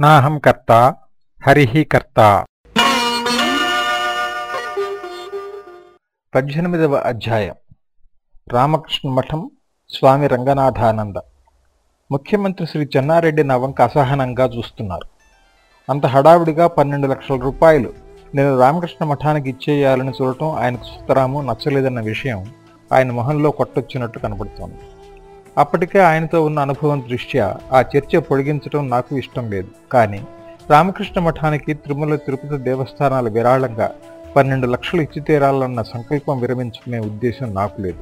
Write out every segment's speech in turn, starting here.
నాహం కర్త హరిహి కర్త. పద్దెనిమిదవ అధ్యాయం. రామకృష్ణ మఠం స్వామి రంగనాథానంద. ముఖ్యమంత్రి శ్రీ చెన్నారెడ్డి నవంక అసహనంగా చూస్తున్నారు. అంత హడావిడిగా పన్నెండు లక్షల రూపాయలు నేను రామకృష్ణ మఠానికి ఇచ్చేయాలని చూడటం ఆయనకు సుతరాము నచ్చలేదన్న విషయం ఆయన మొహంలో కొట్టొచ్చినట్టు కనబడుతోంది అప్పటికే ఆయనతో ఉన్న అనుభవం దృష్ట్యా ఆ చర్చ పొడిగించడం నాకు ఇష్టం లేదు. కానీ రామకృష్ణ మఠానికి తిరుమల తిరుపతి దేవస్థానాల విరాళంగా పన్నెండు లక్షలు ఇచ్చి తీరాలన్న సంకల్పం విరమించుకునే ఉద్దేశం నాకు లేదు.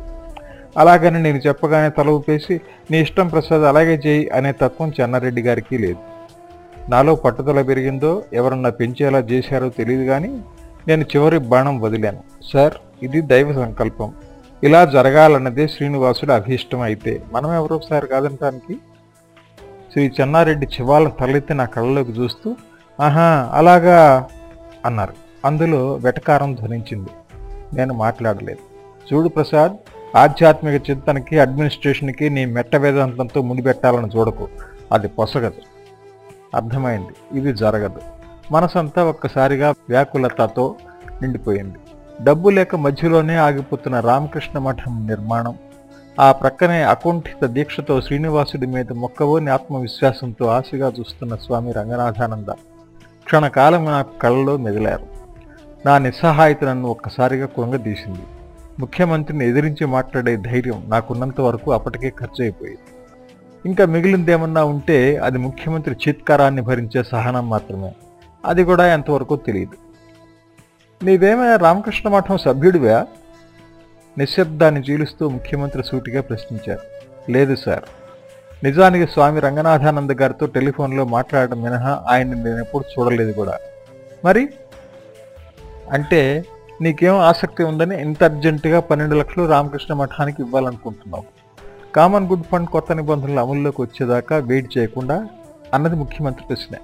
అలాగని నేను చెప్పగానే తల ఊపేసి నీ ఇష్టం ప్రసాద్ అలాగే చేయి అనే తత్వం చెన్నారెడ్డి గారికి లేదు. నాలో పట్టుదల పెరిగిందో ఎవరన్నా పెంచేలా చేశారో తెలియదు కానీ నేను చివరి బాణం వదిలాను. సార్ ఇది దైవ సంకల్పం. ఇలా జరగాలన్నదే శ్రీనివాసుడు అభీష్టం అయితే. మనం ఎవరో సార్ కాదనటానికి శ్రీ చెన్నారెడ్డి చివాలను తలెత్తి నా కళ్ళలోకి చూస్తూ ఆహా అలాగా అన్నారు. అందులో వెటకారం ధ్వనించింది. నేను మాట్లాడలేదు. చూడు ప్రసాద్ ఆధ్యాత్మిక చింతనకి అడ్మినిస్ట్రేషన్కి నీ మెట్ట వేదాంతంతో ముడిపెట్టాలని చూడకు. అది పొసగదు. అర్థమైంది. ఇది జరగదు. మనసంతా ఒక్కసారిగా వ్యాకులతతో నిండిపోయింది. డబ్బు లేక మధ్యలోనే ఆగిపోతున్న రామకృష్ణ మఠం నిర్మాణం. ఆ ప్రక్కనే అకుంఠిత దీక్షతో శ్రీనివాసుడి మీద మొక్కవోని ఆత్మవిశ్వాసంతో ఆశగా చూస్తున్న స్వామి రంగనాథానంద క్షణకాలం నా కళ్ళలో మెదిలారు. నా నిస్సహాయత నన్ను ఒక్కసారిగా కొంగదీసింది. ముఖ్యమంత్రిని ఎదిరించి మాట్లాడే ధైర్యం నాకున్నంత వరకు అప్పటికే ఖర్చు అయిపోయింది ఇంకా మిగిలిందేమన్నా ఉంటే అది ముఖ్యమంత్రి చిత్కారాన్ని భరించే సహనం మాత్రమే. అది కూడా ఎంతవరకు తెలియదు నీవేమైనా రామకృష్ణ మఠం సభ్యుడివా? నిశ్శబ్దాన్ని జీలుస్తూ ముఖ్యమంత్రి సూటిగా ప్రశ్నించారు. లేదు సార్. నిజానికి స్వామి రంగనాథానంద గారితో టెలిఫోన్లో మాట్లాడడం మినహా ఆయన్ని నేను ఎప్పుడు చూడలేదు కూడా. మరి? అంటే నీకేం ఆసక్తి ఉందని ఇంత అర్జెంటుగా పన్నెండు లక్షలు రామకృష్ణ మఠానికి ఇవ్వాలనుకుంటున్నావు. కామన్ గుడ్ ఫండ్ కొత్త నిబంధనలు అమల్లోకి వచ్చేదాకా వెయిట్ చేయకుండా అన్నది ముఖ్యమంత్రి ప్రశ్నే.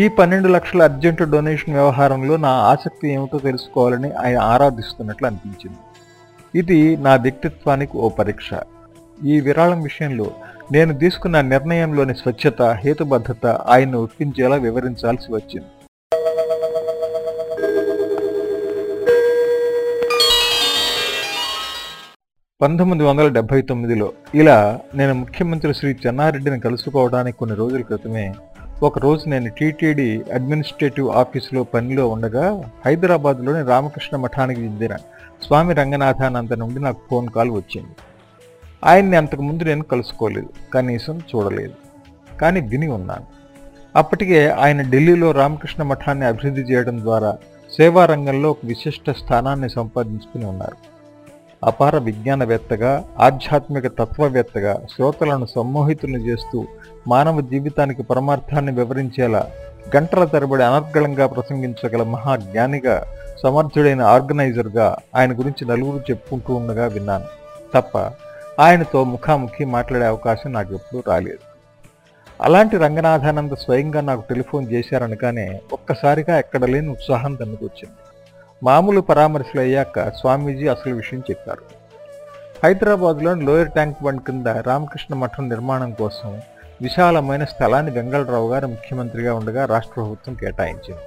ఈ పన్నెండు లక్షల అర్జెంటు డొనేషన్ వ్యవహారంలో నా ఆసక్తి ఏమిటో తెలుసుకోవాలని ఆయన ఆరాధిస్తున్నట్లు అనిపించింది. ఇది నా వ్యక్తిత్వానికి ఓ పరీక్ష. ఈ విరాళం విషయంలో నేను తీసుకున్న నిర్ణయంలోని స్వచ్ఛత హేతుబద్ధత ఆయన్ను ఒప్పించేలా వివరించాల్సి వచ్చింది. పంతొమ్మిది వందల డెబ్బై తొమ్మిదిలో ఇలా నేను ముఖ్యమంత్రి శ్రీ చెన్నారెడ్డిని కలుసుకోవడానికి కొన్ని రోజుల క్రితమే ఒకరోజు నేను టీటీడీ అడ్మినిస్ట్రేటివ్ ఆఫీసులో పనిలో ఉండగా హైదరాబాద్లోని రామకృష్ణ మఠానికి చెందిన స్వామి రంగనాథానంద నుండి నాకు ఫోన్ కాల్ వచ్చింది. ఆయన్ని అంతకుముందు నేను కలుసుకోలేదు కనీసం చూడలేదు కానీ విని ఉన్నాను. అప్పటికే ఆయన ఢిల్లీలో రామకృష్ణ మఠాన్ని అభివృద్ధి చేయడం ద్వారా సేవా రంగంలో ఒక విశిష్ట స్థానాన్ని సంపాదించుకుని ఉన్నారు. అపార విజ్ఞానవేత్తగా ఆధ్యాత్మిక తత్వవేత్తగా శ్రోతలను సమ్మోహితులను చేస్తూ మానవ జీవితానికి పరమార్థాన్ని వివరించేలా గంటల తరబడి అనర్గళంగా ప్రసంగించగల మహాజ్ఞానిగా సమర్థుడైన ఆర్గనైజర్గా ఆయన గురించి నలుగురు చెప్పుకుంటూ ఉండగా విన్నాను. తప్ప ఆయనతో ముఖాముఖి మాట్లాడే అవకాశం నాకు ఎప్పుడూ రాలేదు. అలాంటి రంగనాథానంద స్వయంగా నాకు టెలిఫోన్ చేశారనగానే ఒక్కసారిగా ఎక్కడ లేని ఉత్సాహం తన్నుకొచ్చింది. మామూలు పరామర్శలు అయ్యాక స్వామీజీ అసలు విషయం చెప్పారు. హైదరాబాద్లోని లోయర్ ట్యాంక్ బండ్ కింద రామకృష్ణ మఠం నిర్మాణం కోసం విశాలమైన స్థలాన్ని వెంగళరావు గారు ముఖ్యమంత్రిగా ఉండగా రాష్ట్ర ప్రభుత్వం కేటాయించింది.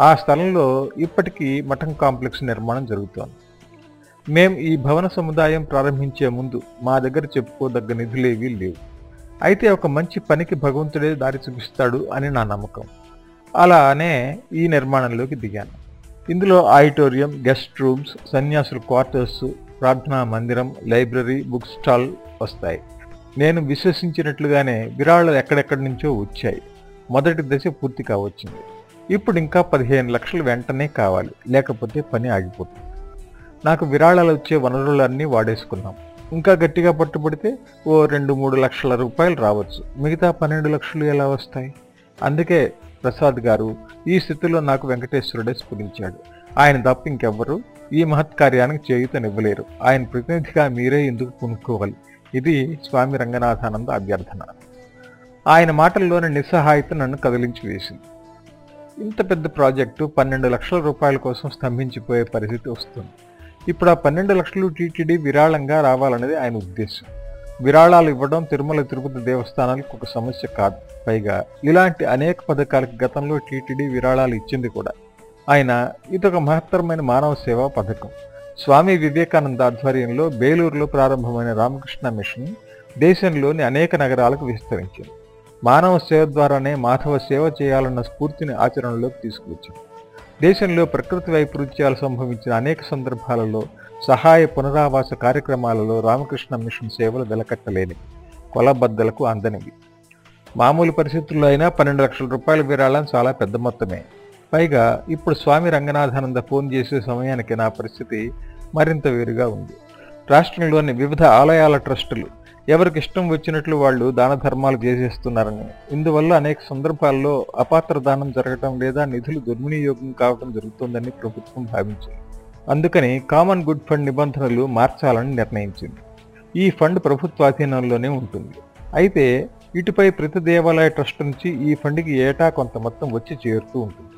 ఆ స్థలంలో ఇప్పటికీ మఠం కాంప్లెక్స్ నిర్మాణం జరుగుతోంది. మేం ఈ భవన సముదాయం ప్రారంభించే ముందు మా దగ్గర చెప్పుకోదగ్గ నిధులేవీ లేవు. అయితే ఒక మంచి పనికి భగవంతుడే దారి చూపిస్తాడు అని నా నమ్మకం. అలానే ఈ నిర్మాణంలోకి దిగాను. ఇందులో ఆడిటోరియం గెస్ట్ రూమ్స్ సన్యాసుల క్వార్టర్స్ ప్రార్థనా మందిరం లైబ్రరీ బుక్ స్టాల్ వస్తాయి. నేను విశ్వసించినట్లుగానే విరాళాలు ఎక్కడెక్కడి నుంచో వచ్చాయి. మొదటి దశ పూర్తి కావచ్చింది. ఇప్పుడు ఇంకా పదిహేను లక్షలు వెంటనే కావాలి. లేకపోతే పని ఆగిపోతుంది. నాకు విరాళాలు వచ్చే వనరులన్నీ వాడేసుకున్నాం. ఇంకా గట్టిగా పట్టుబడితే ఓ రెండు మూడు లక్షల రూపాయలు రావచ్చు. మిగతా పన్నెండు లక్షలు ఎలా వస్తాయి? అందుకే ప్రసాద్ గారు ఈ స్థితిలో నాకు వెంకటేశ్వరుడే స్ఫురించాడు. ఆయన తప్ప ఇంకెవ్వరు ఈ మహత్కార్యానికి చేయుతనివ్వలేరు. ఆయన ప్రతినిధిగా మీరే ఎందుకు కొనుక్కోవాలి ఇది స్వామి రంగనాథానంద అభ్యర్థన. ఆయన మాటల్లోని నిస్సహాయత నన్ను కదిలించి వేసింది. ఇంత పెద్ద ప్రాజెక్టు పన్నెండు లక్షల రూపాయల కోసం స్తంభించిపోయే పరిస్థితి వస్తుంది. ఇప్పుడు ఆ పన్నెండు లక్షలు టీటీడీ విరాళంగా రావాలనేది ఆయన ఉద్దేశం. విరాళాలు ఇవ్వడం తిరుమల తిరుపతి దేవస్థానాలకు ఒక సమస్య కాదు. పైగా ఇలాంటి అనేక పథకాలకు గతంలో టీటీడీ విరాళాలు ఇచ్చింది కూడా. ఆయన ఇదొక మహత్తరమైన మానవ సేవా పథకం. స్వామి వివేకానంద ఆధ్వర్యంలో బేలూరులో ప్రారంభమైన రామకృష్ణ మిషన్ దేశంలోని అనేక నగరాలకు విస్తరించింది. మానవ సేవ ద్వారానే మాధవ సేవ చేయాలన్న స్ఫూర్తిని ఆచరణలోకి తీసుకువచ్చింది. దేశంలో ప్రకృతి వైపరీత్యాలు సంభవించిన అనేక సందర్భాలలో సహాయ పునరావాస కార్యక్రమాలలో రామకృష్ణ మిషన్ సేవలు వెలకట్టలేనివి కొలబద్దలకు అందనివి. మామూలు పరిస్థితుల్లో అయినా పన్నెండు లక్షల రూపాయల విరాళం చాలా పెద్ద మొత్తమే. పైగా ఇప్పుడు స్వామి రంగనాథానంద ఫోన్ చేసే సమయానికి నా పరిస్థితి మరింత వేరుగా ఉంది. రాష్ట్రంలోని వివిధ ఆలయాల ట్రస్టులు ఎవరికి ఇష్టం వచ్చినట్లు వాళ్ళు దాన ధర్మాలు చేసేస్తున్నారని ఇందువల్ల అనేక సందర్భాల్లో అపాత్ర దానం జరగటం లేదా నిధులు దుర్వినియోగం కావడం జరుగుతుందని ప్రభుత్వం భావించింది. అందుకని కామన్ గుడ్ ఫండ్ నిబంధనలు మార్చాలని నిర్ణయించింది. ఈ ఫండ్ ప్రభుత్వాధీనంలోనే ఉంటుంది. అయితే ఇటుపై ప్రతి దేవాలయ ట్రస్ట్ నుంచి ఈ ఫండ్కి ఏటా కొంత మొత్తం వచ్చి చేరుతూ ఉంటుంది.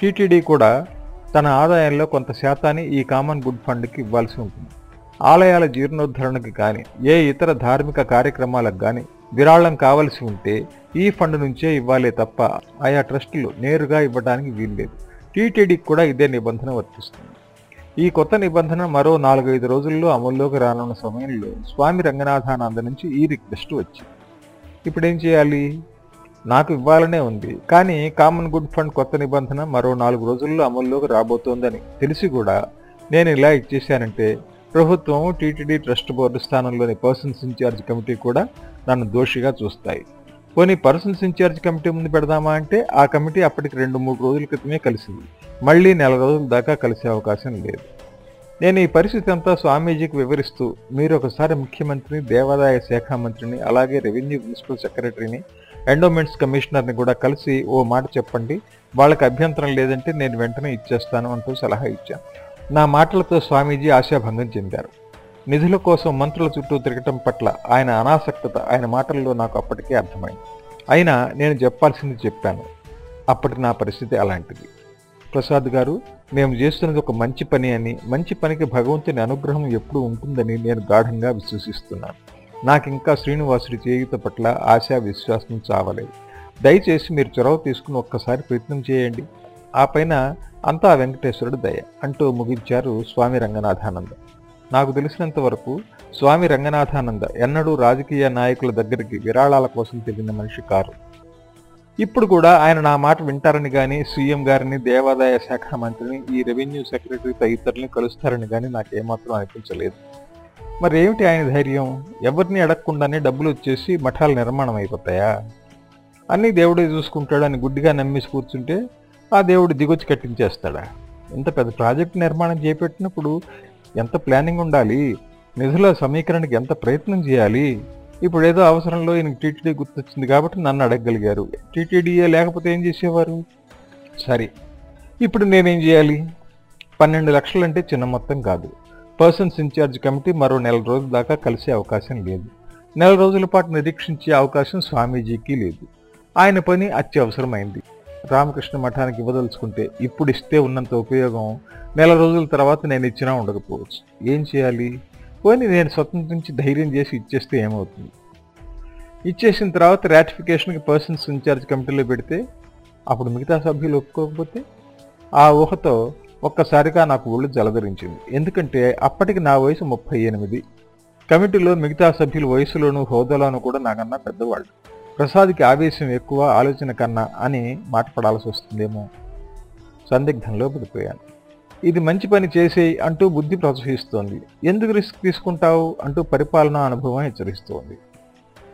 టీటీడీ కూడా తన ఆదాయంలో కొంత శాతాన్ని ఈ కామన్ గుడ్ ఫండ్కి ఇవ్వాల్సి ఉంటుంది. ఆలయాల జీర్ణోద్ధరణకి కానీ ఏ ఇతర ధార్మిక కార్యక్రమాలకు కానీ విరాళం కావలసి ఉంటే ఈ ఫండ్ నుంచే ఇవ్వాలే తప్ప ఆయా ట్రస్టులు నేరుగా ఇవ్వడానికి వీల్లేదు. టీటీడీకి కూడా ఇదే నిబంధన వర్తిస్తుంది. ఈ కొత్త నిబంధన మరో నాలుగైదు రోజుల్లో అమల్లోకి రానున్న సమయంలో స్వామి రంగనాథానంద నుంచి ఈ రిక్వెస్ట్ వచ్చింది. ఇప్పుడు ఏం చేయాలి? నాకు ఇవ్వాలనే ఉంది. కానీ కామన్ గుడ్ ఫండ్ కొత్త నిబంధన మరో నాలుగు రోజుల్లో అమల్లోకి రాబోతోందని తెలిసి కూడా నేను ఇలా ఇచ్చేశానంటే ప్రభుత్వం టీటీడీ ట్రస్ట్ బోర్డు స్థానంలోని పర్సన్స్ ఇన్ఛార్జ్ కమిటీ కూడా నన్ను దోషిగా చూస్తాయి. పోనీ పర్సన్స్ ఇన్ఛార్జ్ కమిటీ ముందు పెడదామా అంటే ఆ కమిటీ అప్పటికి రెండు మూడు రోజుల క్రితమే కలిసింది. మళ్ళీ నెల రోజుల దాకా కలిసే అవకాశం లేదు. నేను ఈ పరిస్థితి అంతా స్వామీజీకి వివరిస్తూ మీరు ఒకసారి ముఖ్యమంత్రిని దేవాదాయ శాఖ మంత్రిని అలాగే రెవెన్యూ మున్సిపల్ సెక్రటరీని ఎండోమెంట్స్ కమిషనర్ని కూడా కలిసి ఓ మాట చెప్పండి. వాళ్ళకి అభ్యంతరం లేదంటే నేను వెంటనే ఇచ్చేస్తాను అంటూ సలహా ఇచ్చాను. నా మాటలతో స్వామీజీ ఆశాభంగం చెందారు. నిధుల కోసం మంత్రుల చుట్టూ తిరగటం పట్ల ఆయన అనాసక్తత ఆయన మాటల్లో నాకు అప్పటికే అర్థమైంది. అయినా నేను చెప్పాల్సింది చెప్పాను. అప్పటి నా పరిస్థితి అలాంటిది. ప్రసాద్ గారు మేము చేస్తున్నది ఒక మంచి పని అని మంచి పనికి భగవంతుని అనుగ్రహం ఎప్పుడూ ఉంటుందని నేను గాఢంగా విశ్వసిస్తున్నాను. నాకు ఇంకా శ్రీనివాసుడి చేయుత పట్ల ఆశా విశ్వాసం చావలేదు. దయచేసి మీరు చొరవ తీసుకుని ఒక్కసారి ప్రయత్నం చేయండి. ఆ పైన అంతా వెంకటేశ్వరుడు దయ అంటూ ముగించారు స్వామి రంగనాథానందం. నాకు తెలిసినంత వరకు స్వామి రంగనాథానంద ఎన్నడూ రాజకీయ నాయకుల దగ్గరికి విరాళాల కోసం తిరిగిన మనిషి కారు. ఇప్పుడు కూడా ఆయన నా మాట వింటారని కానీ సీఎం గారిని దేవాదాయ శాఖ మంత్రిని ఈ రెవెన్యూ సెక్రటరీ తదితరుల్ని కలుస్తారని గాని నాకేమాత్రం అనిపించలేదు. మరి ఏమిటి ఆయన ధైర్యం? ఎవరిని అడగకుండానే డబ్బులు వచ్చేసి మఠాలు నిర్మాణం అయిపోతాయా? అన్నీ దేవుడే చూసుకుంటాడని గుడ్డిగా నమ్మేసి కూర్చుంటే ఆ దేవుడు దిగొచ్చి కట్టించేస్తాడా? ఇంత పెద్ద ప్రాజెక్ట్ నిర్మాణం చేపెట్టినప్పుడు ఎంత ప్లానింగ్ ఉండాలి? నిధుల సమీకరణకి ఎంత ప్రయత్నం చేయాలి? ఇప్పుడు ఏదో అవసరంలో ఈయనకి టీటీడీ గుర్తొచ్చింది కాబట్టి నన్ను అడగగలిగారు. టీటీడీఏ లేకపోతే ఏం చేసేవారు? సరే. ఇప్పుడు నేనేం చేయాలి? పన్నెండు లక్షలంటే చిన్న మొత్తం కాదు. పర్సన్స్ ఇన్ఛార్జ్ కమిటీ మరో నెల రోజుల దాకా కలిసే అవకాశం లేదు. నెల రోజుల పాటు నిరీక్షించే అవకాశం స్వామీజీకి లేదు. ఆయన పని అత్యవసరమైంది. రామకృష్ణ మఠానికి ఇవ్వదలుచుకుంటే ఇప్పుడు ఇస్తే ఉన్నంత ఉపయోగం నెల రోజుల తర్వాత నేను ఇచ్చినా ఉండకపోవచ్చు. ఏం చేయాలి? పోనీ నేను స్వతంత్రించి ధైర్యం చేసి ఇచ్చేస్తే ఏమవుతుంది? ఇచ్చేసిన తర్వాత రాటిఫికేషన్కి పర్సన్స్ ఇన్ఛార్జ్ కమిటీలో పెడితే అప్పుడు మిగతా సభ్యులు ఒప్పుకోకపోతే? ఆ ఊహతో ఒక్కసారిగా నాకు ఒళ్ళు జలధరించింది. ఎందుకంటే అప్పటికి నా వయసు ముప్పై ఎనిమిది. కమిటీలో మిగతా సభ్యుల వయసులోనూ హోదాలోనూ కూడా నాకన్నా పెద్దవాళ్ళు. ప్రసాద్కి ఆవేశం ఎక్కువ ఆలోచన కన్నా అని మాటపడాల్సి వస్తుందేమో. సందిగ్ధంలో పడిపోయాను. ఇది మంచి పని చేసేయి అంటూ బుద్ధి ప్రోత్సహిస్తోంది. ఎందుకు రిస్క్ తీసుకుంటావు? అంటూ పరిపాలనా అనుభవం హెచ్చరిస్తోంది.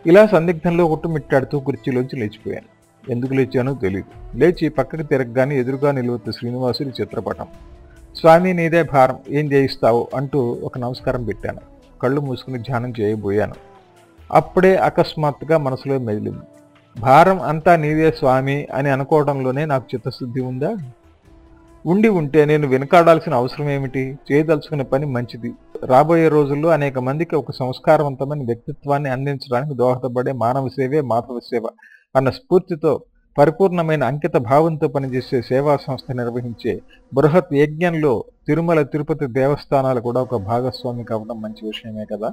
ఇలా సందిగ్ధంలో కొట్టుమిట్టాడుతూ కుర్చీలోంచి లేచిపోయాను. ఎందుకు లేచానో తెలియదు లేచి పక్కకి తిరగగానే ఎదురుగా నిలువెత్తు శ్రీనివాసుడి చిత్రపటం. స్వామి నీదే భారం. ఏం చేయిస్తావు అంటూ ఒక నమస్కారం పెట్టాను. కళ్ళు మూసుకుని ధ్యానం చేయబోయాను. అప్పుడే అకస్మాత్తుగా మనసులో మెదిలింది. భారం అంతా నీదే స్వామి అని అనుకోవడంలోనే నాకు చిత్తశుద్ధి ఉందా? ఉండి ఉంటే నేను వెనకాడాల్సిన అవసరం ఏమిటి? చేయదలుచుకునే పని మంచిది. రాబోయే రోజుల్లో అనేక మందికి ఒక సంస్కారవంతమైన వ్యక్తిత్వాన్ని అందించడానికి దోహదపడే మానవ సేవే మాధవ సేవ అన్న స్ఫూర్తితో పరిపూర్ణమైన అంకిత భావంతో పనిచేసే సేవా సంస్థ నిర్వహించే బృహత్ యజ్ఞంలో తిరుమల తిరుపతి దేవస్థానాలు కూడా ఒక భాగస్వామి కావడం మంచి విషయమే కదా?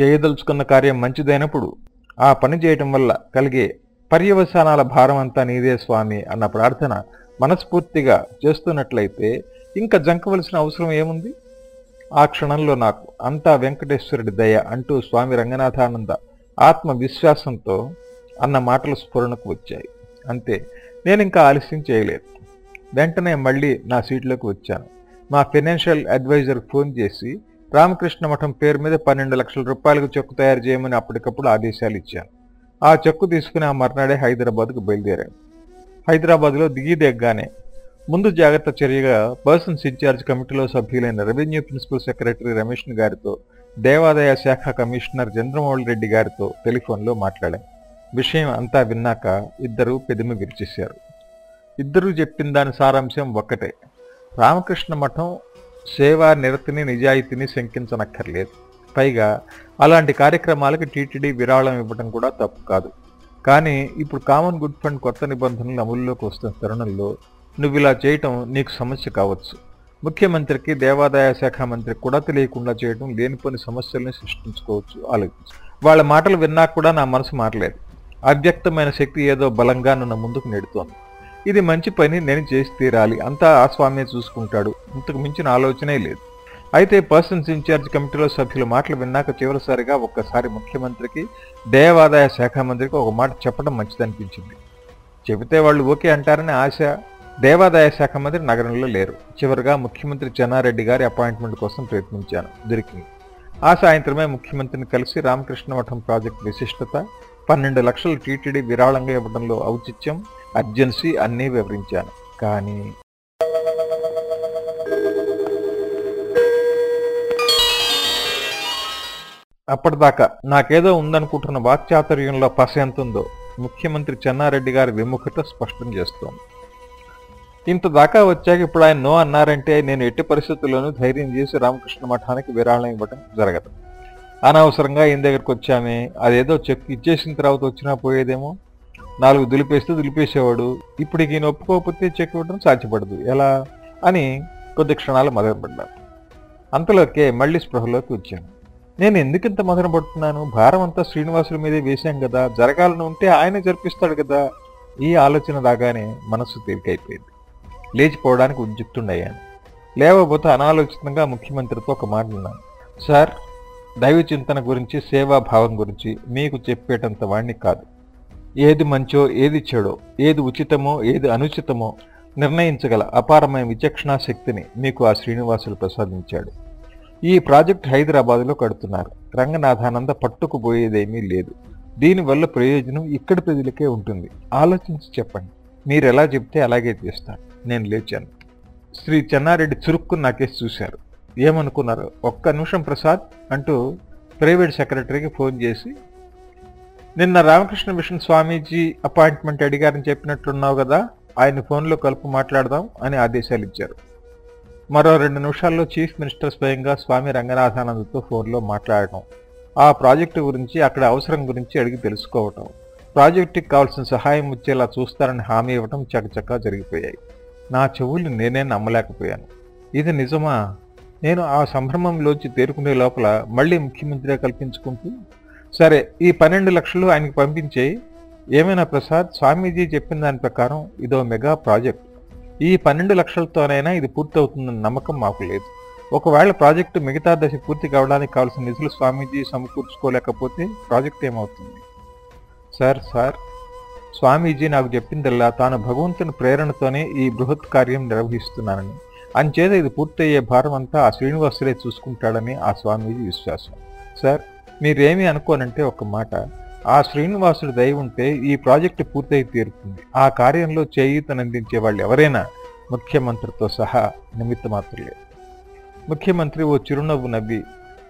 చేయదలుచుకున్న కార్యం మంచిదైనప్పుడు ఆ పని చేయటం వల్ల కలిగే పర్యవసానాల భారం అంతా నీదే స్వామి అన్న ప్రార్థన మనస్ఫూర్తిగా చేస్తున్నట్లయితే ఇంకా జంకవలసిన అవసరం ఏముంది? ఆ క్షణంలో నాకు అంతా వెంకటేశ్వరుడి దయ అంటూ స్వామి రంగనాథానంద ఆత్మవిశ్వాసంతో అన్న మాటలు స్ఫురణకు వచ్చాయి. అంతే నేను ఇంకా ఆలస్యం చేయలేదు. వెంటనే మళ్ళీ నా సీట్లోకి వచ్చాను. మా ఫైనాన్షియల్ అడ్వైజర్ ఫోన్ చేసి రామకృష్ణ మఠం పేరు మీద పన్నెండు లక్షల రూపాయలకు చెక్కు తయారు చేయమని అప్పటికప్పుడు ఆదేశాలు ఇచ్చాను ఆ చెక్కు తీసుకుని ఆ మర్నాడే హైదరాబాద్కు బయలుదేరాను హైదరాబాద్లో దిగి దిగ్గానే ముందు జాగ్రత్త చర్యగా పర్సన్స్ ఇన్ఛార్జ్ కమిటీలో సభ్యులైన రెవెన్యూ ప్రిన్సిపల్ సెక్రటరీ రమేష్ గారితో దేవాదాయ శాఖ కమిషనర్ చంద్రమౌళి రెడ్డి గారితో టెలిఫోన్లో మాట్లాడాను విషయం అంతా విన్నాక ఇద్దరూ పెదిమి విరిచేశారు. ఇద్దరూ చెప్పిన దాని సారాంశం ఒక్కటే. రామకృష్ణ మఠం సేవా నిరతిని నిజాయితీని శంకించనక్కర్లేదు. పైగా అలాంటి కార్యక్రమాలకి టీటీడీ విరాళం ఇవ్వడం కూడా తప్పు కాదు. కానీ ఇప్పుడు కామన్ గుడ్ ఫండ్ కొత్త నిబంధనలు అమలులోకి వస్తున్న తరుణంలో నువ్వు ఇలా చేయటం నీకు సమస్య కావచ్చు. ముఖ్యమంత్రికి దేవాదాయ శాఖ మంత్రికి కూడా తెలియకుండా చేయడం లేనిపోని సమస్యల్ని సృష్టించుకోవచ్చు. ఆలోచించు. వాళ్ళ మాటలు విన్నా కూడా నా మనసు మారలేదు. అవ్యక్తమైన శక్తి ఏదో బలంగా నన్ను ముందుకు నెడుతోంది. ఇది మంచి పని నేను చేసి తీరాలి. అంతా ఆ స్వామి చూసుకుంటాడు. ఇంతకు మించిన ఆలోచనే లేదు. అయితే పర్సన్స్ ఇన్ఛార్జ్ కమిటీలో సభ్యుల మాటలు విన్నాక చివరిసారిగా ఒక్కసారి ముఖ్యమంత్రికి దేవాదాయ శాఖ మంత్రికి ఒక మాట చెప్పడం మంచిదనిపించింది. చెబితే వాళ్ళు ఓకే అంటారని ఆశ దేవాదాయ శాఖ మంత్రి నగరంలో లేరు. చివరిగా ముఖ్యమంత్రి చెన్నారెడ్డి గారి అపాయింట్మెంట్ కోసం ప్రయత్నించాను. దొరికింది. ఆ సాయంత్రమే ముఖ్యమంత్రిని కలిసి రామకృష్ణ మఠం ప్రాజెక్టు విశిష్టత పన్నెండు లక్షలు టీటీడీ విరాళంగా ఇవ్వడంలో ఔచిత్యం అర్జెన్సీ అన్నీ వివరించాను. కానీ అప్పటిదాకా నాకేదో ఉందనుకుంటున్న వాక్చాతుర్యంలో పస ఎంత ముఖ్యమంత్రి చెన్నారెడ్డి గారి విముఖత స్పష్టం చేస్తోంది. ఇంత దాకా వచ్చాక ఇప్పుడు ఆయన నో అన్నారంటే నేను ఎట్టి పరిస్థితుల్లోనూ ధైర్యం చేసి రామకృష్ణ మఠానికి విరాళం ఇవ్వడం జరగదు. అనవసరంగా ఈయన దగ్గరకు వచ్చామే అదేదో చెక్ ఇచ్చేసిన తర్వాత వచ్చినా పోయేదేమో నాలుగు దులిపేస్తే దులిపేసేవాడు. ఇప్పుడు ఈయన ఒప్పుకోకపోతే చెక్ ఇవ్వడం సాధ్యపడదు. ఎలా? అని కొద్ది క్షణాలు మొదలుపడ్డాను అంతలోకే మళ్ళీ స్పృహలోకి వచ్చాను. నేను ఎందుకు ఇంత మదన పడుతున్నాను? భారం అంతా శ్రీనివాసుల మీదే వేశాం కదా. జరగాలని ఉంటే ఆయన జరిపిస్తాడు కదా. ఈ ఆలోచన రాగానే మనస్సు తేలికైపోయింది. లేచిపోవడానికి ఉద్యుక్తుండయ్యాను. లేవబోతే అనాలోచితంగా ముఖ్యమంత్రితో ఒక మాట విన్నాను సార్ దైవ చింతన గురించి సేవాభావం గురించి మీకు చెప్పేటంత వాణ్ణి కాదు. ఏది మంచో ఏది చెడో ఏది ఉచితమో ఏది అనుచితమో నిర్ణయించగల అపారమైన విచక్షణా శక్తిని మీకు ఆ శ్రీనివాసులు ప్రసాదించాడు. ఈ ప్రాజెక్ట్ హైదరాబాద్లో కడుతున్నారు. రంగనాథానంద పట్టుకుపోయేదేమీ లేదు. దీనివల్ల ప్రయోజనం ఇక్కడి ప్రజలకే ఉంటుంది. ఆలోచించి చెప్పండి. మీరు ఎలా చెప్తే అలాగే చేస్తాను. నేను లేచాను. శ్రీ చెన్నారెడ్డి చురుక్కు నాకేసి చూశారు. ఏమనుకున్నారు? ఒక్క నిమిషం ప్రసాద్ అంటూ ప్రైవేట్ సెక్రటరీకి ఫోన్ చేసి నిన్న రామకృష్ణ మిషన్ స్వామీజీ అపాయింట్మెంట్ అడిగారని చెప్పినట్లున్నావు కదా ఆయన ఫోన్లో కలుపు మాట్లాడదాం అని ఆదేశాలు ఇచ్చారు. మరో రెండు నిమిషాల్లో చీఫ్ మినిస్టర్ స్వయంగా స్వామి రంగనాథానందతో ఫోన్లో మాట్లాడటం ఆ ప్రాజెక్టు గురించి అక్కడ అవసరం గురించి అడిగి తెలుసుకోవటం ప్రాజెక్టుకి కావాల్సిన సహాయం వచ్చేలా చూస్తారని హామీ ఇవ్వటం చకచకా జరిగిపోయాయి. నా చెవులు నేనే నమ్మలేకపోయాను. ఇది నిజమా? నేను ఆ సంభ్రమంలోంచి తేరుకునే లోపల మళ్ళీ ముఖ్యమంత్రిగా కల్పించుకుంటూ సరే ఈ పన్నెండు లక్షలు ఆయనకి పంపించేయి. ఏమైనా ప్రసాద్ స్వామీజీ చెప్పిన దాని ప్రకారం ఇదో మెగా ప్రాజెక్ట్. ఈ పన్నెండు లక్షలతోనైనా ఇది పూర్తవుతుందన్న నమ్మకం మాకు లేదు. ఒకవేళ ప్రాజెక్టు మిగతా దశ పూర్తి కావడానికి కావాల్సిన నిధులు స్వామీజీ సమకూర్చుకోలేకపోతే ప్రాజెక్ట్ ఏమవుతుంది? సార్ సార్ స్వామీజీ నాకు చెప్పిందల్లా తాను భగవంతుని ప్రేరణతోనే ఈ బృహత్ కార్యం నిర్వహిస్తున్నానని. అంచేత ఇది పూర్తయ్యే భారం అంతా ఆ శ్రీనివాసులే చూసుకుంటాడని ఆ స్వామీజీ విశ్వాసం. సార్ మీరేమీ అనుకోనంటే ఒక మాట. ఆ శ్రీనివాసుడు దయ ఉంటే ఈ ప్రాజెక్టు పూర్తయి తీరుతుంది. ఆ కార్యంలో చేయూతనందించే వాళ్ళు ఎవరైనా ముఖ్యమంత్రితో సహా నిమిత్త మాత్రులే. ముఖ్యమంత్రి ఓ చిరునవ్వు నవ్వి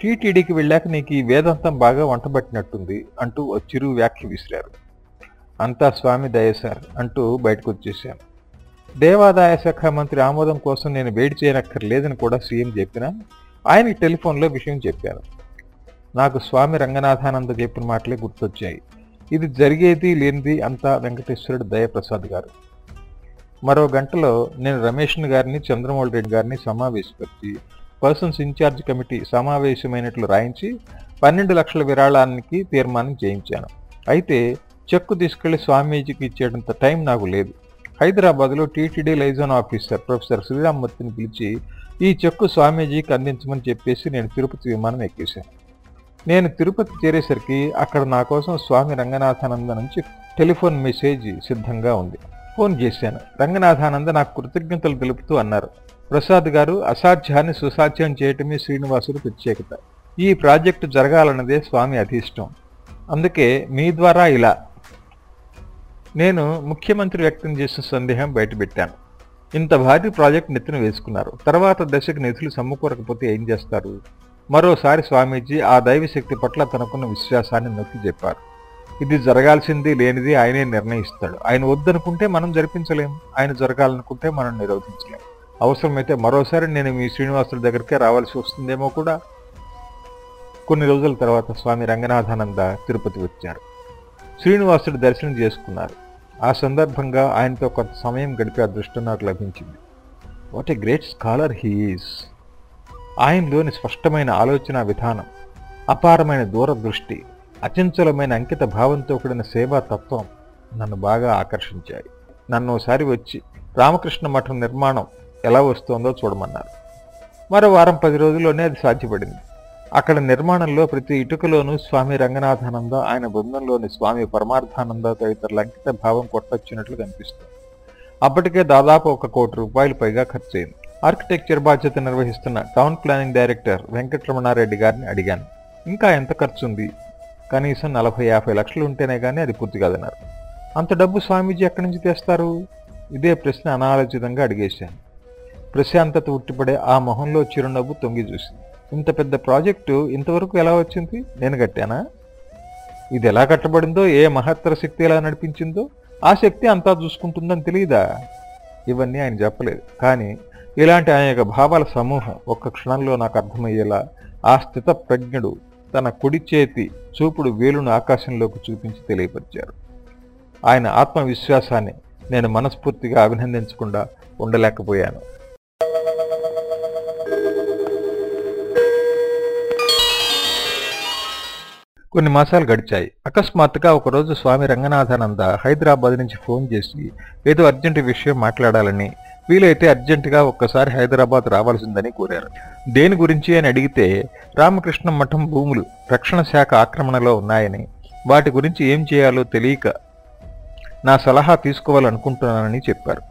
టీటీడీకి వెళ్ళాక నీకు ఈ వేదాంతం బాగా వంటబట్టినట్టుంది అంటూ ఓ చిరు వ్యాఖ్య విసిరారు. అంతా స్వామి దయ సార్ అంటూ బయటకు వచ్చేశాను దేవాదాయ శాఖ మంత్రి ఆమోదం కోసం నేను వేడి చేయనక్కర్లేదని కూడా సీఎం చెప్పినా ఆయనకి టెలిఫోన్లో విషయం చెప్పాను. నాకు స్వామి రంగనాథానంద చెప్పిన మాటలే గుర్తొచ్చాయి. ఇది జరిగేది లేనిది అంతా వెంకటేశ్వరుడు దయప్రసాద్ గారు. మరో గంటలో నేను రమేష్ని గారిని చంద్రమౌళి రెడ్డి గారిని సమావేశపరిచి పర్సన్స్ ఇన్ఛార్జ్ కమిటీ సమావేశమైనట్లు రాయించి పన్నెండు లక్షల విరాళానికి తీర్మానం చేయించాను. అయితే చెక్కు తీసుకెళ్ళి స్వామీజీకి ఇచ్చేటంత టైం నాకు లేదు. హైదరాబాద్లో టీటీడీ లైజాన్ ఆఫీసర్ ప్రొఫెసర్ శ్రీరామ్మూర్తిని పిలిచి ఈ చెక్కు స్వామీజీకి అందించమని చెప్పేసి నేను తిరుపతి విమానం ఎక్కేశాను. నేను తిరుపతి చేరేసరికి అక్కడ నా కోసం స్వామి రంగనాథానంద నుంచి టెలిఫోన్ మెసేజ్ సిద్ధంగా ఉంది. ఫోన్ చేశాను. రంగనాథానంద నాకు కృతజ్ఞతలు తెలుపుతూ అన్నారు. ప్రసాద్ గారు అసాధ్యాన్ని సుసాధ్యం చేయటమే శ్రీనివాసుడు ప్రత్యేకత. ఈ ప్రాజెక్టు జరగాలన్నదే స్వామి అధీష్టం. అందుకే మీ ద్వారా ఇలా. నేను ముఖ్యమంత్రి వ్యక్తం చేసిన సందేహం బయటపెట్టాను. ఇంత భారీ ప్రాజెక్ట్ నెత్తిన వేసుకున్నారు. తర్వాత దశకు నిధులు సమకూరకపోతే ఏం చేస్తారు? మరోసారి స్వామీజీ ఆ దైవశక్తి పట్ల తనకున్న విశ్వాసాన్ని నొక్కి చెప్పారు. ఇది జరగాల్సింది లేనిది ఆయనే నిర్ణయిస్తాడు. ఆయన వద్దనుకుంటే మనం జరిపించలేం. ఆయన జరగాలనుకుంటే మనం నిరోధించలేం. అవసరమైతే మరోసారి నేను మీ శ్రీనివాసుల దగ్గరికే రావాల్సి వస్తుందేమో కూడా కొన్ని రోజుల తర్వాత స్వామి రంగనాథానంద తిరుపతి వచ్చారు. శ్రీనివాసుడు దర్శనం చేసుకున్నారు. ఆ సందర్భంగా ఆయనతో కొంత సమయం గడిపే అదృష్టం నాకు లభించింది. What a great scholar he is ఆయనలోని స్పష్టమైన ఆలోచన విధానం అపారమైన దూరదృష్టి అచంచలమైన అంకిత భావంతో కూడిన సేవా తత్వం నన్ను బాగా ఆకర్షించాయి. నన్ను వచ్చి రామకృష్ణ మఠం నిర్మాణం ఎలా వస్తోందో చూడమన్నారు. మరో వారం పది రోజుల్లోనే అది సాధ్యపడింది. అక్కడ నిర్మాణంలో ప్రతి ఇటుకలోనూ స్వామి రంగనాథానంద ఆయన బృందంలోని స్వామి పరమార్థానంద తదితరుల అంకిత భావం కొట్టొచ్చినట్లు కనిపిస్తుంది. అప్పటికే దాదాపు ఒక కోటి రూపాయలు పైగా ఖర్చయింది. ఆర్కిటెక్చర్ బాధ్యత నిర్వహిస్తున్న టౌన్ ప్లానింగ్ డైరెక్టర్ వెంకటరమణారెడ్డి గారిని అడిగాను. ఇంకా ఎంత ఖర్చు ఉంది కనీసం నలభై యాభై లక్షలు ఉంటేనే కానీ అది పూర్తి కాదన్నారు. అంత డబ్బు స్వామీజీ ఎక్కడి నుంచి తెస్తారు? ఇదే ప్రశ్న అనాలోచితంగా అడిగేశాను. ప్రశాంతత ఉట్టిపడే ఆ మొహంలో చిరునవ్వు తొంగి చూసింది. ఇంత పెద్ద ప్రాజెక్టు ఇంతవరకు ఎలా వచ్చింది? నేను కట్టానా? ఇది ఎలా కట్టబడిందో ఏ మహత్తర శక్తి ఎలా నడిపించిందో ఆ శక్తి అంతా చూసుకుంటుందని తెలియదా ఇవన్నీ ఆయన చెప్పలేదు. కానీ ఇలాంటి అనేక భావాల సమూహం ఒక్క క్షణంలో నాకు అర్థమయ్యేలా ఆ స్థిత ప్రజ్ఞుడు తన కుడి చేతి చూపుడు వేలును ఆకాశంలోకి చూపించి తెలియపరిచారు ఆయన ఆత్మవిశ్వాసాన్ని నేను మనస్ఫూర్తిగా అభినందించకుండా ఉండలేకపోయాను. కొన్ని మాసాలు గడిచాయి. అకస్మాత్తుగా ఒకరోజు స్వామి రంగనాథానంద హైదరాబాద్ నుంచి ఫోన్ చేసి ఏదో అర్జెంటు విషయం మాట్లాడాలని వీలైతే అర్జెంటుగా ఒక్కసారి హైదరాబాద్ రావాల్సిందని కోరారు. దేని గురించి అని అడిగితే రామకృష్ణ మఠం భూములు రక్షణ శాఖ ఆక్రమణలో ఉన్నాయని వాటి గురించి ఏం చేయాలో తెలియక నా సలహా తీసుకోవాలనుకుంటున్నానని చెప్పారు.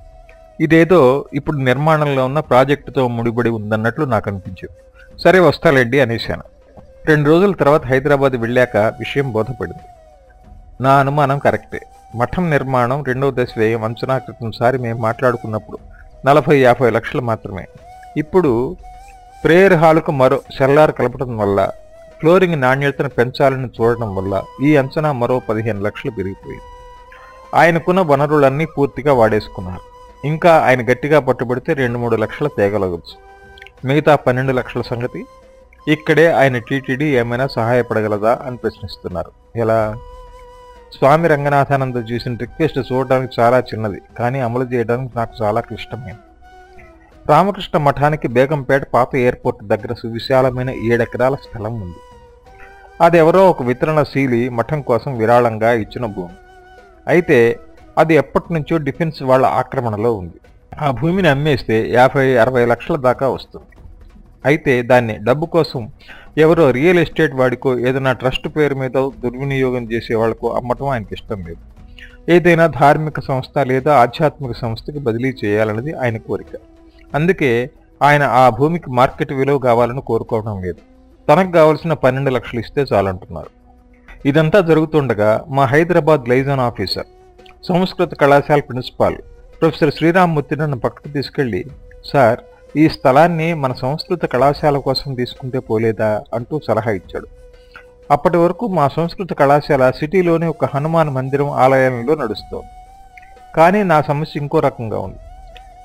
ఇదేదో ఇప్పుడు నిర్మాణంలో ఉన్న ప్రాజెక్టుతో ముడిపడి ఉందన్నట్లు నాకు అనిపించింది. సరే వస్తాలేండి అనేశాను. రెండు రోజుల తర్వాత హైదరాబాద్ వెళ్ళాక విషయం బోధపడింది. నా అనుమానం కరెక్టే. మఠం నిర్మాణం రెండవ దశ వ్యయం అంచనా క్రితంసారి మేము మాట్లాడుకున్నప్పుడు నలభై యాభై లక్షలు మాత్రమే. ఇప్పుడు ప్రేయర్ హాల్కు మరో సెల్లార్ కలపడం వల్ల ఫ్లోరింగ్ నాణ్యతను పెంచాలని చూడటం వల్ల ఈ అంచనా మరో పదిహేను లక్షలు పెరిగిపోయింది. ఆయనకున్న వనరులన్నీ పూర్తిగా వాడేసుకున్నారు. ఇంకా ఆయన గట్టిగా పట్టుబడితే రెండు మూడు లక్షల తేగలగచ్చు మిగతా పన్నెండు లక్షల సంగతి ఇక్కడే ఆయన టీటీడీ ఏమైనా సహాయపడగలదా అని ప్రశ్నిస్తున్నారు. ఎలా? స్వామి రంగనాథానంద చేసిన రిక్వెస్ట్ చూడడానికి చాలా చిన్నది కానీ అమలు చేయడానికి నాకు చాలా క్లిష్టమైంది. రామకృష్ణ మఠానికి బేగంపేట పాత ఎయిర్పోర్ట్ దగ్గర సువిశాలమైన ఏడెకరాల స్థలం ఉంది. అది ఎవరో ఒక వితరణశీలి మఠం కోసం విరాళంగా ఇచ్చిన భూమి. అయితే అది ఎప్పటి నుంచో డిఫెన్స్ వాళ్ళ ఆక్రమణలో ఉంది. ఆ భూమిని అమ్మేస్తే యాభై అరవై లక్షల దాకా వస్తుంది. అయితే దాన్ని డబ్బు కోసం ఎవరో రియల్ ఎస్టేట్ వాడికో ఏదైనా ట్రస్ట్ పేరు మీద దుర్వినియోగం చేసే వాళ్ళకో అమ్మటం ఆయనకి ఇష్టం లేదు. ఏదైనా ధార్మిక సంస్థ లేదా ఆధ్యాత్మిక సంస్థకి బదిలీ చేయాలన్నది ఆయన కోరిక. అందుకే ఆయన ఆ భూమికి మార్కెట్ విలువ కావాలని కోరుకోవడం లేదు. తనకు కావలసిన పన్నెండు లక్షలు ఇస్తే చాలంటున్నారు. ఇదంతా జరుగుతుండగా మా హైదరాబాద్ లైజాన్ ఆఫీసర్ సంస్కృత కళాశాల ప్రిన్సిపాల్ ప్రొఫెసర్ శ్రీరామ్మూర్తి నన్ను పక్కకు తీసుకెళ్ళి సార్ ఈ స్థలాన్ని మన సంస్కృత కళాశాల కోసం తీసుకుంటే పోలేదా అంటూ సలహా ఇచ్చాడు. అప్పటి వరకు మా సంస్కృత కళాశాల సిటీలోని ఒక హనుమాన్ మందిరం ఆలయంలో నడుస్తోంది. కానీ నా సమస్య ఇంకో రకంగా ఉంది.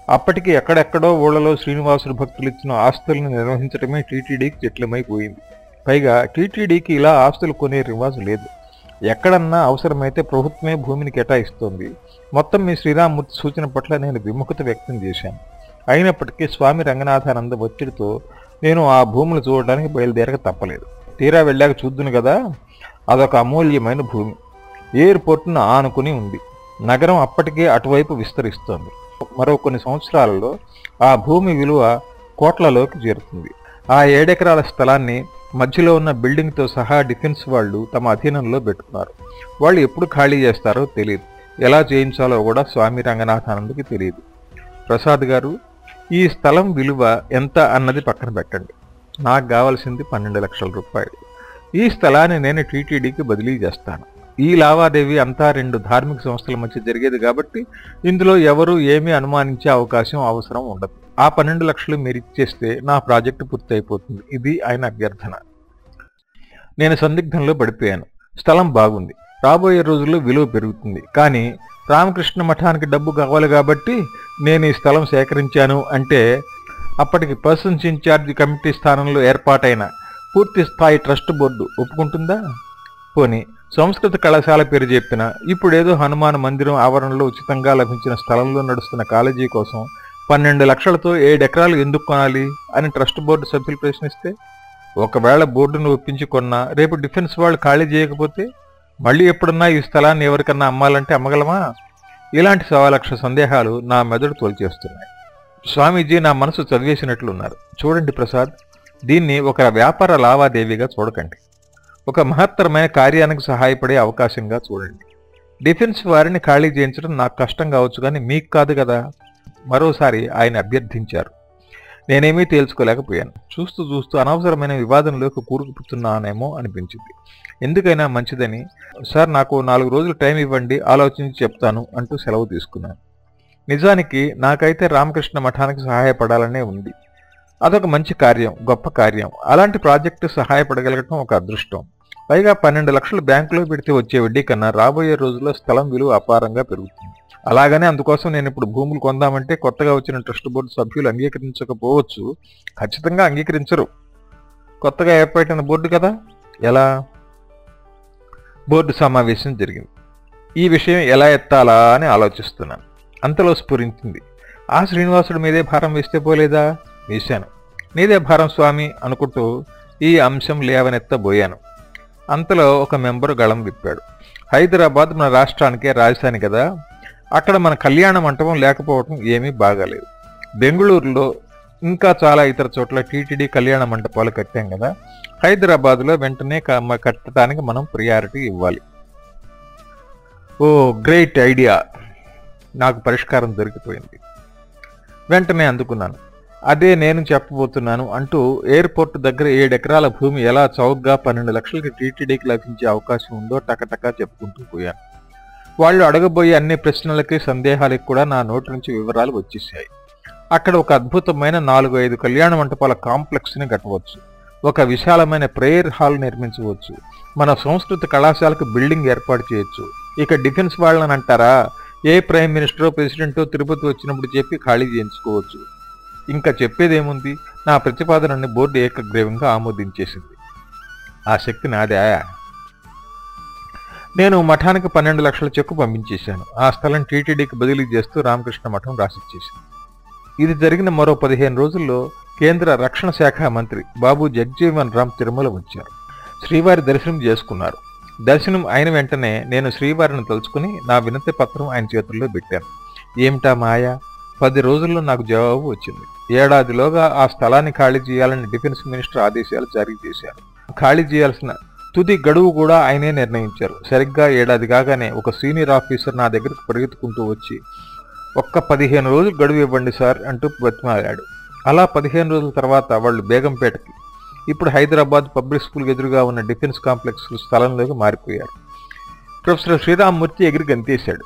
అప్పటికి ఎక్కడెక్కడో ఊళ్ళలో శ్రీనివాసుడు భక్తులు ఇచ్చిన ఆస్తులను నిర్వహించడమే టీటీడీకి చెట్లమైపోయింది పైగా టీటీడీకి ఇలా ఆస్తులు కొనే రివాజు లేదు. ఎక్కడన్నా అవసరమైతే ప్రభుత్వమే భూమిని కేటాయిస్తోంది. మొత్తం మీ శ్రీరామూర్తి సూచన పట్ల నేను విముఖత వ్యక్తం చేశాను. అయినప్పటికీ స్వామి రంగనాథానంద ఒత్తిడితో నేను ఆ భూములు చూడడానికి బయలుదేరక తప్పలేదు. తీరా వెళ్ళాక చూద్దును కదా అదొక అమూల్యమైన భూమి. ఎయిర్పోర్ట్ను ఆనుకుని ఉంది. నగరం అప్పటికే అటువైపు విస్తరిస్తోంది. మరో కొన్ని సంవత్సరాలలో ఆ భూమి విలువ కోట్లలోకి చేరుతుంది. ఆ ఏడెకరాల స్థలాన్ని మధ్యలో ఉన్న బిల్డింగ్తో సహా డిఫెన్స్ వాళ్ళు తమ అధీనంలో పెట్టుకున్నారు. వాళ్ళు ఎప్పుడు ఖాళీ చేస్తారో తెలియదు ఎలా చేయించాలో కూడా స్వామి రంగనాథానందకి తెలియదు ప్రసాద్ గారు ఈ స్థలం విలువ ఎంత అన్నది పక్కన పెట్టండి. నాకు కావాల్సింది పన్నెండు లక్షల రూపాయలు. ఈ స్థలాన్ని నేను టీటీడీకి బదిలీ చేస్తాను. ఈ లావాదేవీ అంతా రెండు ధార్మిక సంస్థల మధ్య జరిగేది కాబట్టి ఇందులో ఎవరు ఏమీ అనుమానించే అవకాశం అవసరం ఉండదు. ఆ పన్నెండు లక్షలు మీరు ఇచ్చేస్తే నా ప్రాజెక్టు పూర్తయిపోతుంది. ఇది ఆయన అభ్యర్థన. నేను సందిగ్ధంలో పడిపోయాను. స్థలం బాగుంది. రాబోయే రోజుల్లో విలువ పెరుగుతుంది. కానీ రామకృష్ణ మఠానికి డబ్బు కావాలి కాబట్టి నేను ఈ స్థలం సేకరించాను అంటే అప్పటికి పర్సన్స్ ఇన్ఛార్జ్ కమిటీ స్థానంలో ఏర్పాటైన పూర్తి స్థాయి ట్రస్ట్ బోర్డు ఒప్పుకుంటుందా? పోని సంస్కృత కళాశాల పేరు చెప్పిన ఇప్పుడేదో హనుమాన్ మందిరం ఆవరణలో ఉచితంగా లభించిన స్థలంలో నడుస్తున్న కాలేజీ కోసం పన్నెండు లక్షలతో ఏడెకరాలు ఎందుకు కొనాలి అని ట్రస్ట్ బోర్డు సభ్యులు ప్రశ్నిస్తే ఒకవేళ బోర్డును ఒప్పించి కొన్నా రేపు డిఫెన్స్ వాళ్ళు ఖాళీ చేయకపోతే మళ్ళీ ఎప్పుడన్నా ఈ స్థలాన్ని ఎవరికన్నా అమ్మాలంటే అమ్మగలమా? ఇలాంటి సవాలక్ష సందేహాలు నా మెదడు తోల్చేస్తున్నాయి. స్వామీజీ నా మనసు చదివేసినట్లున్నారు. చూడండి ప్రసాద్ దీన్ని ఒక వ్యాపార లావాదేవీగా చూడకండి. ఒక మహత్తరమైన కార్యానికి సహాయపడే అవకాశంగా చూడండి. డిఫెన్స్ వారిని ఖాళీ చేయించడం నాకు కష్టం కావచ్చు కానీ మీకు కాదు కదా? మరోసారి ఆయన అభ్యర్థించారు. నేనేమీ తేల్చుకోలేకపోయాను. చూస్తూ చూస్తూ అనవసరమైన వివాదంలోకి కూరుకుపుతున్నానేమో అనిపించింది. ఎందుకైనా మంచిదని సార్ నాకు నాలుగు రోజులు టైం ఇవ్వండి ఆలోచించి చెప్తాను అంటూ సెలవు తీసుకున్నాను. నిజానికి నాకైతే రామకృష్ణ మఠానికి సహాయపడాలనే ఉంది. అదొక మంచి కార్యం గొప్ప కార్యం. అలాంటి ప్రాజెక్టు సహాయపడగలగటం ఒక అదృష్టం. పైగా పన్నెండు లక్షలు బ్యాంకులో పెడితే వచ్చే వడ్డీ కన్నా రాబోయే రోజుల్లో స్థలం విలువ అపారంగా పెరుగుతుంది. అలాగనే అందుకోసం నేను ఇప్పుడు భూములు కొందామంటే కొత్తగా వచ్చిన ట్రస్ట్ బోర్డు సభ్యులు అంగీకరించకపోవచ్చు. ఖచ్చితంగా అంగీకరించరు. కొత్తగా ఏర్పడిన బోర్డు కదా? ఎలా? బోర్డు సమావేశం జరిగింది. ఈ విషయం ఎలా ఎత్తాలా అని ఆలోచిస్తున్నాను. అంతలో స్ఫురించింది. ఆ శ్రీనివాసుడి మీదే భారం వేస్తే పోలేదా? వేశాను. నీదే భారం స్వామి అనుకుంటూ ఈ అంశం లేవనెత్తబోయాను. అంతలో ఒక మెంబరు గళం విప్పాడు. హైదరాబాద్ మన రాష్ట్రానికే రాజధాని కదా? అక్కడ మన కళ్యాణ మంటపం లేకపోవటం ఏమీ బాగాలేదు. బెంగళూరులో ఇంకా చాలా ఇతర చోట్ల టీటీడీ కళ్యాణ మంటపాలు కట్టాం కదా హైదరాబాద్లో వెంటనే కట్టడానికి మనం ప్రియారిటీ ఇవ్వాలి. Oh great idea. నాకు పరిష్కారం దొరికిపోయింది. వెంటనే అందుకున్నాను. అదే నేను చెప్పబోతున్నాను అంటూ ఎయిర్పోర్ట్ దగ్గర ఏడెకరాల భూమి ఎలా చౌకగా పన్నెండు లక్షలకి టీటీడీకి లభించే అవకాశం ఉందో టకటకా చెప్పుకుంటూ పోయాను. వాళ్ళు అడగబోయే అన్ని ప్రశ్నలకి సందేహాలకి కూడా నా నోటి నుంచి వివరాలు వచ్చేసాయి. అక్కడ ఒక అద్భుతమైన నాలుగు ఐదు కళ్యాణ మంటపాల కాంప్లెక్స్ని కట్టవచ్చు. ఒక విశాలమైన ప్రేయర్ హాల్ నిర్మించవచ్చు. మన సంస్కృత కళాశాలకు బిల్డింగ్ ఏర్పాటు చేయొచ్చు. ఇక డిఫెన్స్ వాళ్ళని అంటారా? ఏ ప్రైమ్ మినిస్టరో ప్రెసిడెంటో తిరుపతి వచ్చినప్పుడు చెప్పి ఖాళీ చేయించుకోవచ్చు. ఇంకా చెప్పేదేముంది? నా ప్రతిపాదనని బోర్డు ఏకగ్రీవంగా ఆమోదించేసింది. ఆ శక్తి నాదే. నేను మఠానికి పన్నెండు లక్షల చెక్కు పంపించేశాను. ఆ స్థలం టీటీడీకి బదిలీ చేస్తూ రామకృష్ణ మఠం రాసిచ్చేసింది ఇది జరిగిన మరో పదిహేను రోజుల్లో కేంద్ర రక్షణ శాఖ మంత్రి బాబు జగ్జీవన్ రామ్ తిరుమల వచ్చారు. శ్రీవారి దర్శనం చేసుకున్నారు. దర్శనం అయిన వెంటనే నేను శ్రీవారిని తలుచుకుని నా వినతి పత్రం ఆయన చేతుల్లో పెట్టాను. ఏమిటా మాయ? పది రోజుల్లో నాకు జవాబు వచ్చింది. ఏడాదిలోగా ఆ స్థలాన్ని ఖాళీ చేయాలని డిఫెన్స్ మినిస్టర్ ఆదేశాలు జారీ చేశారు. ఖాళీ చేయాల్సిన తుది గడువు కూడా ఆయనే నిర్ణయించారు. సరిగ్గా ఏడాది కాగానే ఒక సీనియర్ ఆఫీసర్ నా దగ్గరకు పరిగెత్తుకుంటూ వచ్చి ఒక్క పదిహేను రోజులు గడువు ఇవ్వండి సార్ అంటూ బతిమాలాడు అలా పదిహేను రోజుల తర్వాత వాళ్ళు బేగంపేటకి ఇప్పుడు హైదరాబాద్ పబ్లిక్ స్కూల్ ఎదురుగా ఉన్న డిఫెన్స్ కాంప్లెక్స్ స్థలంలోకి మారిపోయారు. ప్రొఫెసర్ శ్రీరామ్మూర్తి ఎగిరి గంతేశాడు.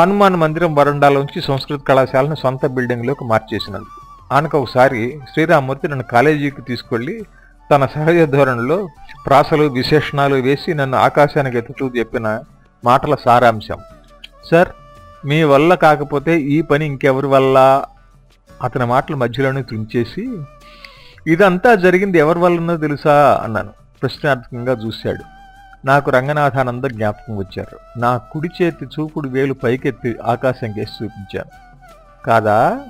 హనుమాన్ మందిరం వరండాలోంచి సంస్కృత కళాశాలను సొంత బిల్డింగ్లోకి మార్చేసినందుకు. ఆనక ఒకసారి శ్రీరామ్మూర్తి నన్ను కాలేజీకి తీసుకెళ్ళి తన సహజ ధోరణిలో ప్రాసలు విశేషణాలు వేసి నన్ను ఆకాశానికి ఎత్తుతూ చెప్పిన మాటల సారాంశం. సార్ మీ వల్ల కాకపోతే ఈ పని ఇంకెవరి వల్ల అతని మాటల మధ్యలోనే తుంచేసి ఇదంతా జరిగింది ఎవరి వల్లనో తెలుసా అన్నాను. ప్రశ్నార్థకంగా చూశాడు. నాకు రంగనాథానంద జ్ఞాపకం వచ్చారు. నా కుడి చేతి చూపుడు వేలు పైకెత్తి ఆకాశం కేసి చూపించాను. కాదా?